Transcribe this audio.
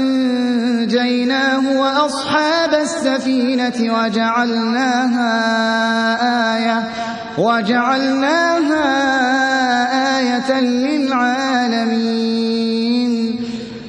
فأنجيناه وأصحاب السفينة وجعلناها آية وجعلناها آية للعالمين